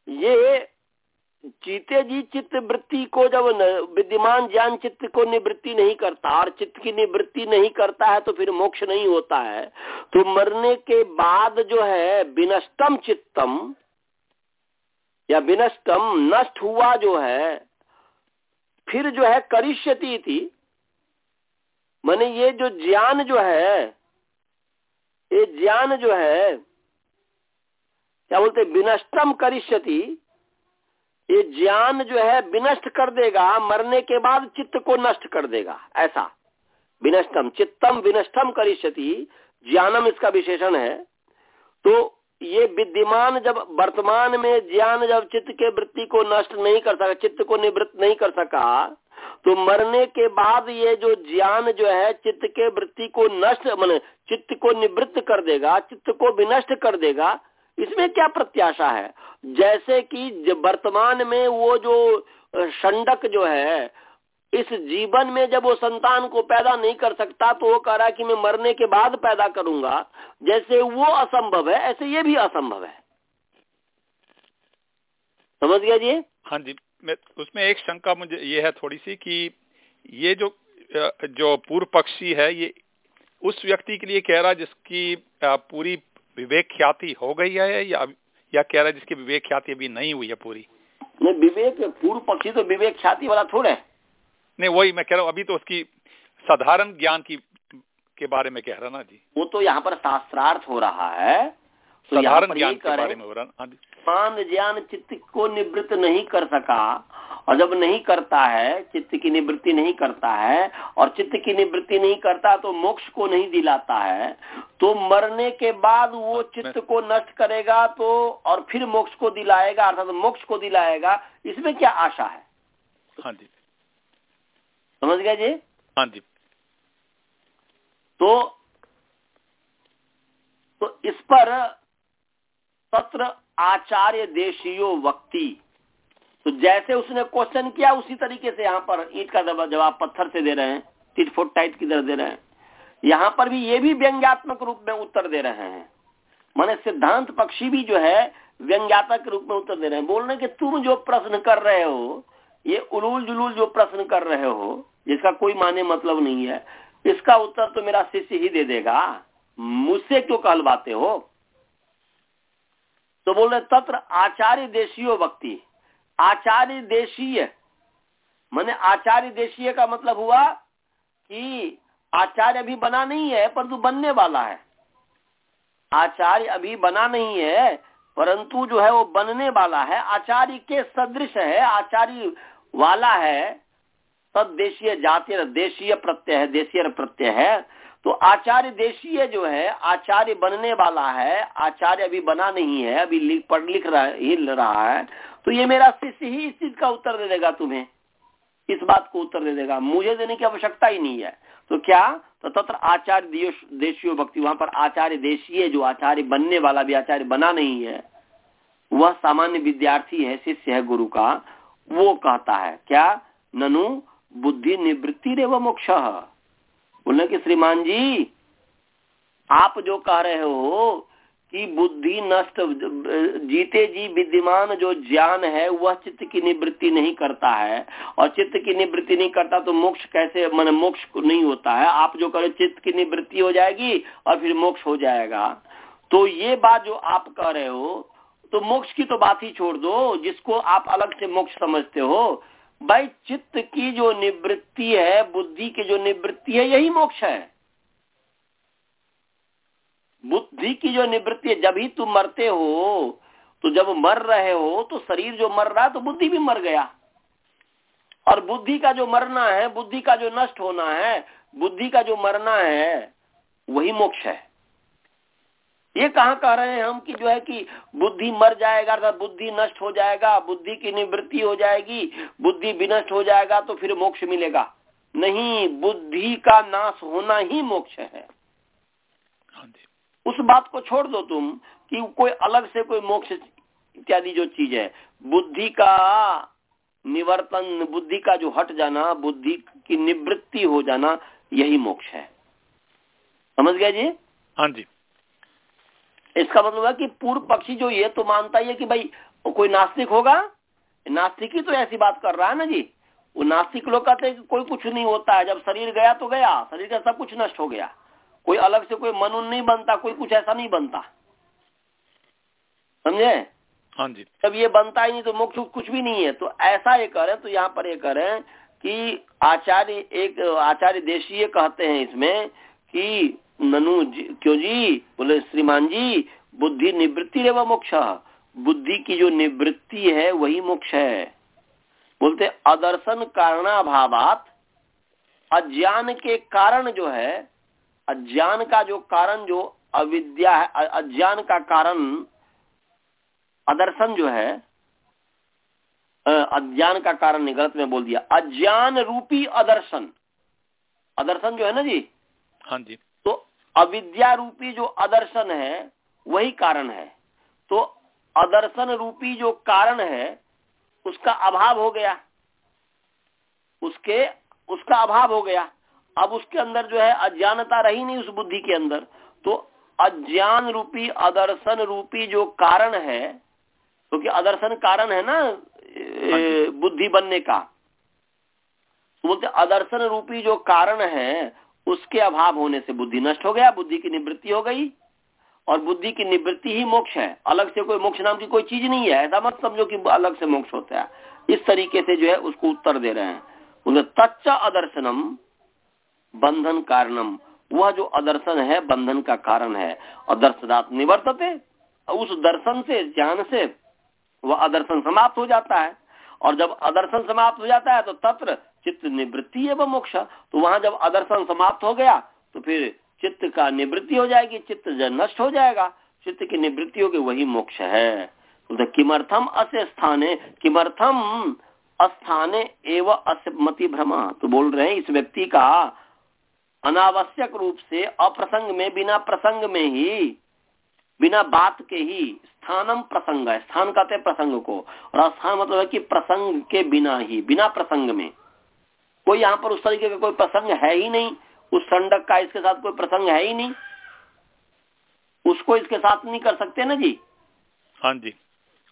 ये चीते जी चित्त वृत्ति को जब विद्यमान ज्ञान चित्त को निवृत्ति नहीं करता और चित्त की निवृत्ति नहीं करता है तो फिर मोक्ष नहीं होता है। तो मरने के बाद जो है, विनष्टम चित्तम, या विनष्टम नष्ट हुआ जो है फिर जो है करिष्यति थी मैंने ये जो ज्ञान जो है, ये ज्ञान जो है, क्या बोलते विनष्टम करिष्यति, ये ज्ञान जो है विनष्ट कर देगा, मरने के बाद चित्त को नष्ट कर देगा, ऐसा। विनष्टम, चित्तम विनष्टम करिष्यति, ज्ञानम इसका विशेषण है। तो ये विद्यमान जब वर्तमान में ज्ञान जब चित्त के वृत्ति को नष्ट नहीं कर सका, चित्त को निवृत्त नहीं कर सका तो मरने के बाद ये जो ज्ञान जो है चित्त के वृत्ति को नष्ट, मान, चित्त को निवृत्त कर देगा, चित्त को विनष्ट कर देगा, इसमें क्या प्रत्याशा है? जैसे कि वर्तमान में वो जो संडक जो है इस जीवन में जब वो संतान को पैदा नहीं कर सकता तो वो कह रहा है कि मैं मरने के बाद पैदा करूँगा। जैसे वो असंभव है ऐसे ये भी असंभव है। समझ गया जी? हाँ जी मैं उसमें एक शंका मुझे ये है थोड़ी सी कि ये जो जो पूर्व पक्षी है ये उस व्यक्ति के लिए कह रहा जिसकी पूरी विवेक ख्याति हो गई है या या कह रहा है जिसकी विवेक ख्याति अभी नहीं हुई है पूरी? नहीं विवेक पूर्व पक्षी तो विवेक ख्याति वाला थोड़ा है। नहीं वही मैं कह रहा हूँ अभी तो उसकी साधारण ज्ञान की के बारे में कह रहा ना जी। वो तो यहाँ पर शास्त्रार्थ हो रहा है तो साधारण ज्ञान के बारे में हो रहा हाँ मान ज्ञान चित्त को निवृत्त नहीं कर सका और जब नहीं करता है चित्त की निवृत्ति नहीं करता है और चित्त की निवृत्ति नहीं करता तो मोक्ष को नहीं दिलाता है तो मरने के बाद वो चित्त को नष्ट करेगा तो और फिर मोक्ष को दिलाएगा अर्थात मोक्ष को दिलाएगा इसमें क्या आशा है? हाँ जी। समझ गया जी? हाँ जी। तो तो इस पर तत्र आचार्य देशियो वक्ति। तो जैसे उसने क्वेश्चन किया उसी तरीके से यहाँ पर ईट का जवाब पत्थर से दे रहे हैं टिट फोट टाइट की तरह दे रहे हैं। यहाँ पर भी ये भी व्यंग्यात्मक रूप में उत्तर दे रहे हैं। माने सिद्धांत पक्षी भी जो है व्यंग्यात्मक रूप में उत्तर दे रहे हैं। बोल रहे कि तुम जो प्रश्न कर रहे हो ये उलूल जुलूल जो प्रश्न कर रहे हो जिसका कोई माने मतलब नहीं है। इसका उत्तर तो मेरा शिष्य ही दे देगा। मुझसे क्यों कहलवाते हो? तो बोल रहे, तत्र आचार्य देशीय व्यक्ति आचार्य देशीय। मैंने आचार्य देशीय का मतलब हुआ कि आचार्य अभी बना नहीं है, परंतु बनने वाला है। आचार्य अभी बना नहीं है, परंतु जो है वो बनने वाला है। आचार्य के सदृश है, आचार्य वाला है। तद देशीय जातीय देशीय प्रत्यय है, देशीय प्रत्यय है। तो आचार्य देशीय जो है, आचार्य बनने वाला है, आचार्य अभी बना नहीं है, अभी लिख पढ़, लिख रहा हिल रहा है। तो ये मेरा शिष्य ही इस चीज़ का उत्तर दे देगा तुम्हें। इस बात को उत्तर दे देगा। मुझे देने की आवश्यकता ही नहीं है। तो क्या? तो तत्र आचार्य देशीय भक्ति, वहाँ पर आचार्य देशीय जो आचार्य बनने वाला भी आचार्य बना नहीं है, वह सामान्य विद्यार्थी है, शिष्य है गुरु का, वो कहता है, क्या? ननु बुद्धि निवृत्ति रे मोक्ष। बोले कि श्रीमान जी, आप जो कह रहे हो कि बुद्धि नष्ट, जीते जी विद्यमान जो ज्ञान है, वह चित्त की निवृत्ति नहीं करता है। और चित्त की निवृत्ति नहीं करता तो मोक्ष कैसे, मन मोक्ष नहीं होता है। आप जो करें चित्त की निवृत्ति हो जाएगी और फिर मोक्ष हो जाएगा। तो ये बात जो आप कह रहे हो तो मोक्ष की तो बात ही छोड़ दो, जिसको आप अलग से मोक्ष समझते हो। भाई चित्त की जो निवृत्ति है, बुद्धि की जो निवृत्ति है, यही मोक्ष है। बुद्धि की जो निवृत्ति है, जब ही तुम मरते हो तो जब मर रहे हो तो शरीर जो मर रहा तो बुद्धि भी मर गया। और बुद्धि का जो मरना है, बुद्धि का जो नष्ट होना है, बुद्धि का जो मरना है, वही मोक्ष है। ये कहा कह रहे हैं हम कि जो है कि बुद्धि मर जाएगा अर्थात बुद्धि नष्ट हो जाएगा बुद्धि की निवृत्ति हो जाएगी बुद्धि विनष्ट हो जाएगा तो फिर मोक्ष मिलेगा। नहीं बुद्धि का नाश होना ही मोक्ष है। हाँ उस बात को छोड़ दो तुम कि कोई अलग से कोई मोक्ष इत्यादि जो चीज़ है बुद्धि का निवर्तन बुद्धि का जो हट जाना बुद्धि की निवृत्ति हो जाना यही मोक्ष है। समझ गया जी? हाँ जी। इसका मतलब है कि पूर्व पक्षी जो ये तो मानता ही है कि भाई कोई नास्तिक होगा? नास्तिक ही तो ऐसी बात कर रहा है ना जी। वो नास्तिक लोग कहते हैं कि कोई कुछ नहीं होता है। जब शरीर गया तो गया शरीर का सब कुछ नष्ट हो गया। कोई अलग से कोई मन नहीं बनता कोई कुछ ऐसा नहीं बनता। समझे? हाँ जी। जब ये बनता ही नहीं तो मोक्ष कुछ भी नहीं है। तो ऐसा ये करें तो यहाँ पर ये करें कि आचार्य एक आचार्य देशीय कहते हैं इसमें कि ननु जी, क्यों जी? बोले श्रीमान जी बुद्धि निवृत्ति रे मोक्ष? बुद्धि की जो निवृत्ति है वही मोक्ष है। बोलते अदर्शन कारणाभावात अज्ञान के कारण जो है अज्ञान का जो कारण जो अविद्या है अज्ञान का कारण अदर्शन जो है अज्ञान का कारण नहीं गलत में बोल दिया। अज्ञान रूपी अदर्शन। अदर्शन जो है ना जी? हाँ जी। अविद्या रूपी जो अदर्शन है वही कारण है। तो अदर्शन रूपी जो कारण है उसका अभाव हो गया। उसके उसका अभाव हो गया। अब उसके अंदर जो है अज्ञानता रही नहीं उस बुद्धि के अंदर। तो अज्ञान रूपी अदर्शन रूपी जो कारण है क्योंकि तो अदर्शन कारण है ना हाँ बुद्धि बनने का। तो बोलते अदर्शन रूपी जो कारण है उसके अभाव होने से बुद्धि नष्ट हो गया, बुद्धि की निवृत्ति हो गई। और बुद्धि की निवृत्ति ही मोक्ष है। अलग से कोई मोक्ष नाम की कोई चीज़ नहीं है। ऐसा मत समझो कि अलग से मोक्ष होता है। इस तरीके से जो है उसको उत्तर दे रहे हैं। बोले, तच्च अदर्शनम, बंधन कारणम। वह जो अदर्शन है, बंधन का कारण है। और दर्शदात निवर्तते। उस दर्शन से, ज्ञान से वह अदर्शन समाप्त हो जाता है। और जब अदर्शन समाप्त हो जाता है तो तत्र चित्त निवृत्ति एवं मोक्ष तो वहाँ जब आदर्शन समाप्त हो गया तो फिर चित्त का निवृत्ति हो जाएगी, चित्त नष्ट हो जाएगा, चित्त की निवृत्ति होगी वही मोक्ष है। तो किमर्थम अस्य स्थाने, किमर्थम अस्थाने एवं अस्य मति भ्रमा। तो बोल रहे हैं, इस व्यक्ति का अनावश्यक रूप से अप्रसंग में, बिना प्रसंग में ही, बिना बात के ही स्थानम प्रसंग है। स्थान कहते हैं प्रसंग को। और स्थान मतलब है कि प्रसंग के बिना ही, बिना प्रसंग में। कोई यहाँ पर उस तरीके का कोई प्रसंग है ही नहीं उस संडक का इसके साथ कोई प्रसंग है ही नहीं। उसको इसके साथ नहीं कर सकते ना जी? हाँ जी।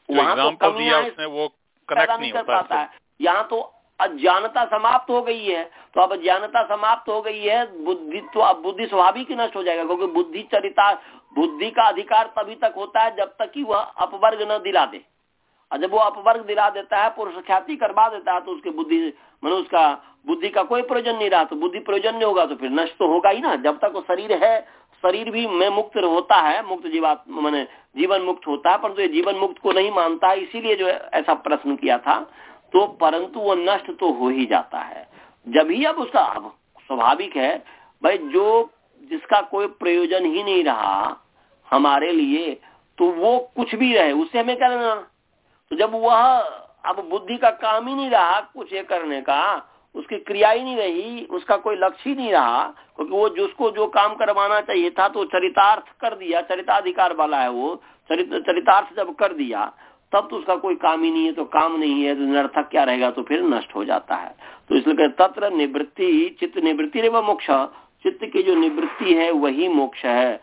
वहाँ तो कमियाँ वो कनेक्ट नहीं कर पाता है। यहाँ तो अज्ञानता समाप्त हो गई है। तो अब अज्ञानता समाप्त हो गई है बुद्धि तो अब बुद्धि स्वाभाविक नष्ट हो जाएगा क्योंकि बुद्धि चरिता बुद्धि का अधिकार तभी तक होता है जब तक कि वह अपवर्ग न दिला दे। और जब वो अपवर्ग दिला देता है, पुरुष ख्याति करवा देता है तो उसके बुद्धि मनुष्य का बुद्धि का कोई प्रयोजन नहीं रहा तो बुद्धि प्रयोजन नहीं होगा तो फिर नष्ट तो होगा ही ना। जब तक वो शरीर है, शरीर भी में मुक्त होता है, मुक्त जीवात, मैंने जीवन मुक्त होता है, परंतु तो ये जीवन मुक्त को नहीं मानता है इसीलिए जो ऐसा प्रश्न किया था। तो परंतु वो नष्ट तो हो ही जाता है। जब ही अब उसका, अब स्वाभाविक है, भाई जो जिसका कोई प्रयोजन ही नहीं रहा हमारे लिए तो वो कुछ भी रहे उससे हमें क्या लेना? तो जब वह अब बुद्धि का काम ही नहीं रहा कुछ ये करने का, उसकी क्रिया ही नहीं रही, उसका कोई लक्ष्य ही नहीं रहा, क्योंकि वो जिसको जो काम करवाना चाहिए था तो चरितार्थ कर दिया, चरिताधिकार वाला है वो, चरित, चरितार्थ जब कर दिया, तब तो उसका कोई काम ही नहीं है तो काम नहीं है तो निरर्थक क्या रहेगा तो फिर नष्ट हो जाता है। तो इसलिए तत्र निवृत्ति, चित्त निवृत्ति रे मोक्ष। चित्त की जो निवृत्ति है, वही मोक्ष है।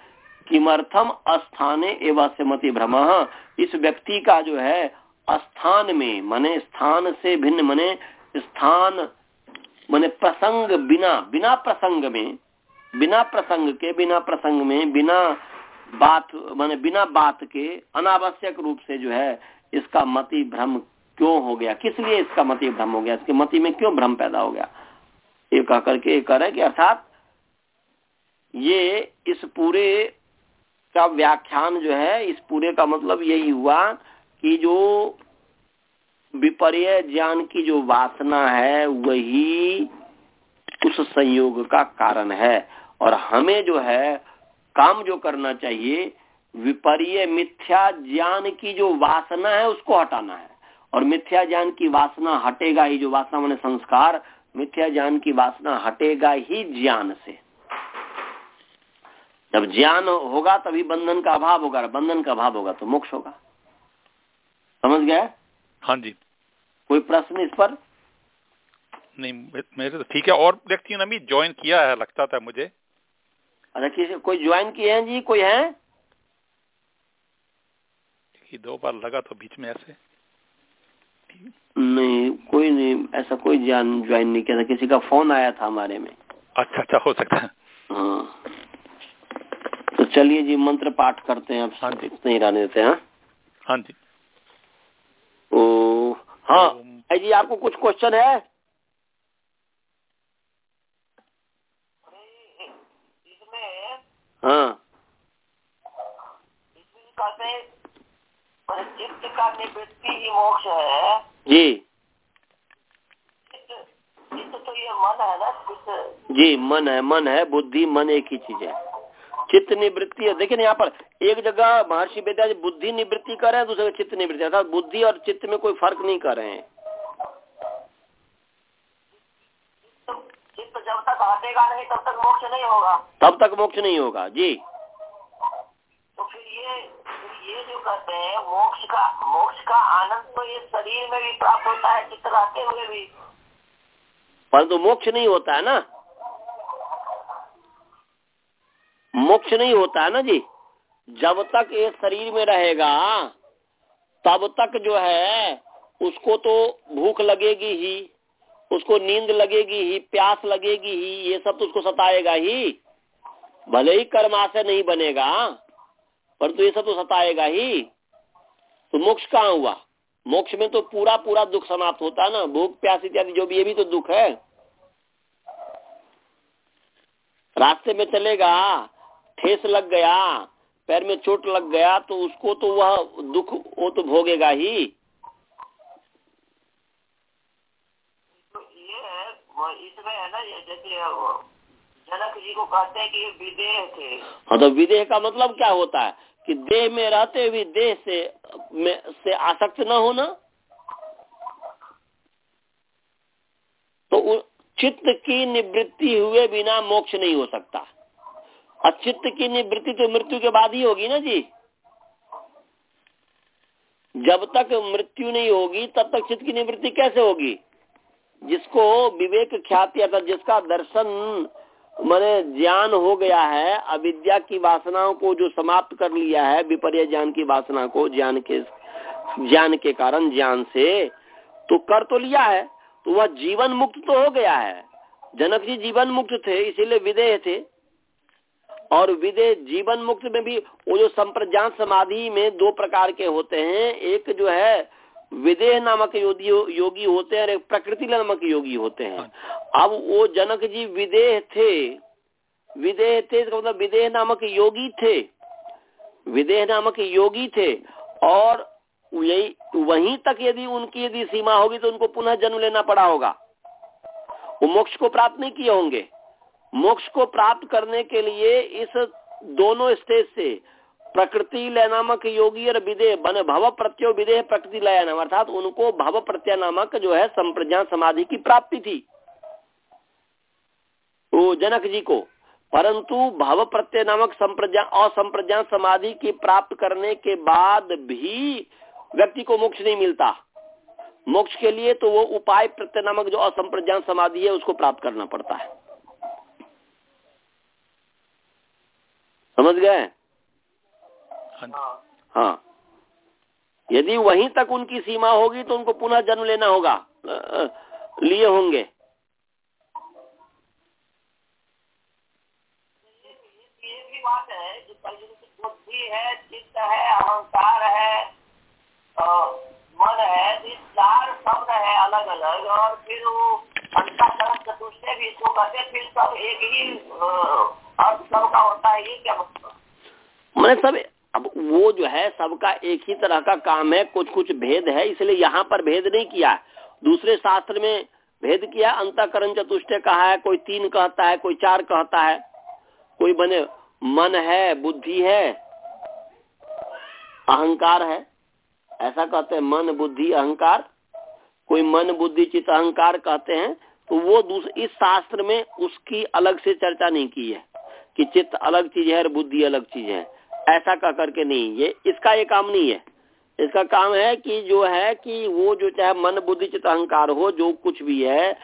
किमर्थम अस्थाने एवं मति भ्रम। इस व्यक्ति का जो है स्थान में, मने स्थान से भिन्न, मने स्थान, मने प्रसंग बिना बिना प्रसंग में, बिना प्रसंग के, बिना प्रसंग में, बिना बात, माने बिना बात के अनावश्यक रूप से जो है, इसका मति भ्रम क्यों हो गया? किस लिए इसका मति भ्रम हो गया? इसके मति में क्यों भ्रम पैदा हो गया? ये कह करके ये कह रहे कि अर्थात ये इस पूरे का व्याख्यान जो है, इस पूरे का मतलब यही हुआ कि जो विपर्य ज्ञान की जो वासना है, वही उस संयोग का कारण है। और हमें जो है, काम जो करना चाहिए, विपर्य मिथ्या ज्ञान की जो वासना है, उसको हटाना है। और मिथ्या ज्ञान की वासना हटेगा ही जो वासना मैंने संस्कार, मिथ्या ज्ञान की वासना हटेगा ही ज्ञान से। जब ज्ञान होगा, तभी बंधन का अभाव होगा, बंधन का अभाव होगा तो मोक्ष होगा। समझ गया? हाँ जी। कोई प्रश्न इस पर? नहीं मेरे तो ठीक है और व्यक्तियों ने भी ज्वाइन किया है लगता था मुझे। अच्छा किसी कोई ज्वाइन किए हैं जी? कोई है? दो बार लगा तो बीच में ऐसे। नहीं कोई नहीं ऐसा कोई ज्वाइन नहीं किया था। किसी का फ़ोन आया था हमारे में। अच्छा अच्छा हो सकता है। हाँ। तो चलिए जी मंत्र पाठ करते हैं अब। हाँ जी। नहीं रहने देते हैं। हाँ जी। हाँ। जी आपको कुछ क्वेश्चन है? हाँ। चित्त का निवृत्ति ही मोक्ष है जी। चित्त तो ये मन है ना चित्त जी मन है मन है बुद्धि मन एक ही चीज़ है। चित्त निवृत्ति है। देखिए यहाँ पर एक जगह महर्षि वेदा बुद्धि निवृत्ति कर रहे हैं दूसरे चित्त निवृत्ति अर्थात बुद्धि और चित्त में कोई फ़र्क नहीं कर रहे हैं। चित्त जब तक हटेगा नहीं तब तक मोक्ष नहीं होगा। तब तक मोक्ष नहीं होगा जी। तो फिर ये ये जो कहते हैं मोक्ष का मोक्ष का आनंद तो ये शरीर में भी प्राप्त होता है चित्त रहते हुए भी। परंतु मोक्ष नहीं होता है ना? मोक्ष नहीं होता है ना जी। जब तक ये शरीर में रहेगा, तब तक जो है, उसको तो भूख लगेगी ही, उसको नींद लगेगी ही, प्यास लगेगी ही, ये सब तो उसको सताएगा ही। भले ही कर्मा से नहीं बनेगा, परंतु ये सब तो सताएगा ही। तो मोक्ष कहाँ हुआ? मोक्ष में तो पूरा पूरा दुख समाप्त होता है ना। भूख, प्यास इत्यादि जो भी, ये भी तो दुख है। रास्ते में चलेगा ठेस लग गया पैर में चोट लग गया तो उसको तो वह दुख वो तो भोगेगा ही। तो ये है वो इसमें है ना जैसे जनक जी को कहते हैं कि विदेह थे। हाँ तो विदेह का मतलब क्या होता है? कि देह में रहते हुए देह से में से आसक्त न होना। तो चित्त की निवृत्ति हुए बिना मोक्ष नहीं हो सकता। और चित्त की निवृत्ति तो मृत्यु के बाद ही होगी ना जी? जब तक मृत्यु नहीं होगी, तब तक चित्त की निवृत्ति कैसे होगी? जिसको विवेक ख्याति, अर्थात जिसका दर्शन, मैंने ज्ञान हो गया है, अविद्या की वासनाओं को जो समाप्त कर लिया है, विपर्य ज्ञान की वासना को, ज्ञान के ज्ञान के कारण, ज्ञान से तो कर तो लिया है तो वह जीवन मुक्त तो हो गया है। जनक जी जीवन मुक्त थे, इसीलिए विदेह थे। और विदेह जीवन मुक्त में भी वो जो संप्रज्ञान समाधि में दो प्रकार के होते हैं। एक जो है विदेह नामक योगी योगी होते हैं और एक प्रकृति नामक योगी होते हैं। अब वो जनक जी विदेह थे। विदेह थे इसका मतलब विदेह नामक योगी थे। विदेह नामक योगी थे। और यही वहीं तक यदि उनकी यदि सीमा होगी तो उनको पुनः जन्म लेना पड़ा होगा। वो मोक्ष को प्राप्त नहीं किए होंगे। मोक्ष को प्राप्त करने के लिए इस दोनों स्टेज से प्रकृति लय नामक योगी और विदेह, बने भव प्रत्यो विदेह प्रकृति लय नाम, अर्थात उनको भव प्रत्यय नामक जो है संप्रज्ञान समाधि की प्राप्ति थी। वो जनक जी को, परंतु भव प्रत्यय नामक संप्रज्ञान असंप्रज्ञान समाधि की प्राप्त करने के बाद भी व्यक्ति को मोक्ष नहीं मिलता। मोक्ष के लिए तो वो उपाय प्रत्यय नामक जो असंप्रज्ञान समाधि है, उसको प्राप्त करना पड़ता है। समझ गए? हाँ हाँ। यदि वहीं तक उनकी सीमा होगी तो उनको पुनः जन्म लेना होगा। लिए होंगे। ये भी बात है है चित्त है अहंकार है और मन है ये चार शब्द है अलग अलग और फिर वो अंताकरण भी इसको फिर सब एक ही सबका होता है क्या मतलब? मैंने सब, अब वो जो है, सबका एक ही तरह का काम है कुछ कुछ भेद है, इसलिए यहाँ पर भेद नहीं किया। दूसरे शास्त्र में भेद किया, अंतकरण चतुष्टय कहा है, कोई तीन कहता है, कोई चार कहता है। कोई बने, मन है, बुद्धि है, अहंकार है, ऐसा कहते हैं, मन, बुद्धि, अहंकार। कोई मन, बुद्धि, चित्त, अहंकार कहते हैं तो वो इस शास्त्र में उसकी अलग से चर्चा नहीं की है, कि चित्त अलग चीज़ है और बुद्धि अलग चीज़ है। ऐसा कह करके नहीं, ये इसका ये काम नहीं है। इसका काम है कि जो है कि वो जो चाहे मन, बुद्धि, चित्त, अहंकार हो, जो कुछ भी है,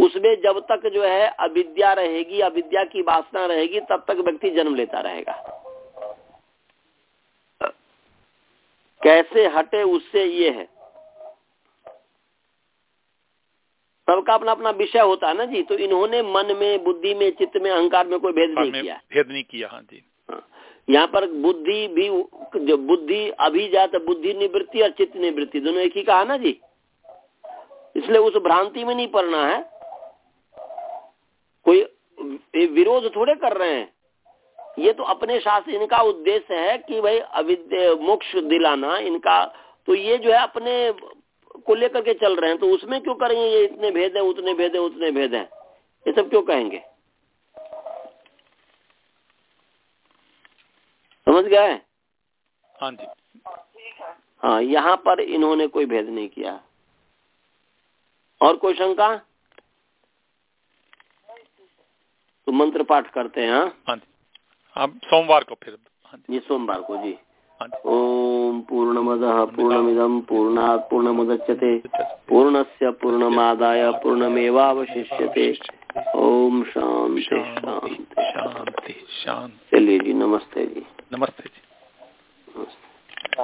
उसमें जब तक जो है अविद्या रहेगी, अविद्या की वासना रहेगी, तब तक व्यक्ति जन्म लेता रहेगा। कैसे हटे उससे ये है सबका अपना अपना विषय होता है ना जी तो इन्होंने मन में बुद्धि में चित्त में अहंकार में कोई भेद नहीं किया। भेद नहीं किया हाँ जी। हाँ। यहाँ पर बुद्धि भी जो बुद्धि अभी जात बुद्धि निवृत्ति और चित्त निवृत्ति दोनों एक ही कहा ना जी? इसलिए उस भ्रांति में नहीं पड़ना है। कोई विरोध थोड़े कर रहे हैं। ये तो अपने शास्त्र इनका उद्देश्य है कि भाई अविद्य मोक्ष दिलाना इनका तो ये जो है अपने को लेकर के चल रहे हैं तो उसमें क्यों करेंगे ये इतने भेद है उतने भेद है उतने भेद है? ये सब क्यों कहेंगे? समझ गए? हाँ जी। हाँ यहाँ पर इन्होंने कोई भेद नहीं किया। और कोई शंका? तो मंत्र पाठ करते हैं हाँ? हाँ जी। अब सोमवार को फिर हाँ जी। ये सोमवार को जी। ओम पूर्णमद पूर्णमिदम पूर्णात् पूर्णमुदच्यते पूर्णस्य पूर्णमादाय पूर्णमेवावशिष्यते। ओम शांति शांति शांति शांति शांति चलिए जी नमस्ते जी। नमस्ते जी। नमस्ते।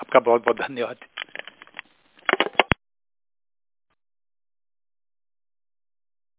आपका बहुत बहुत धन्यवाद।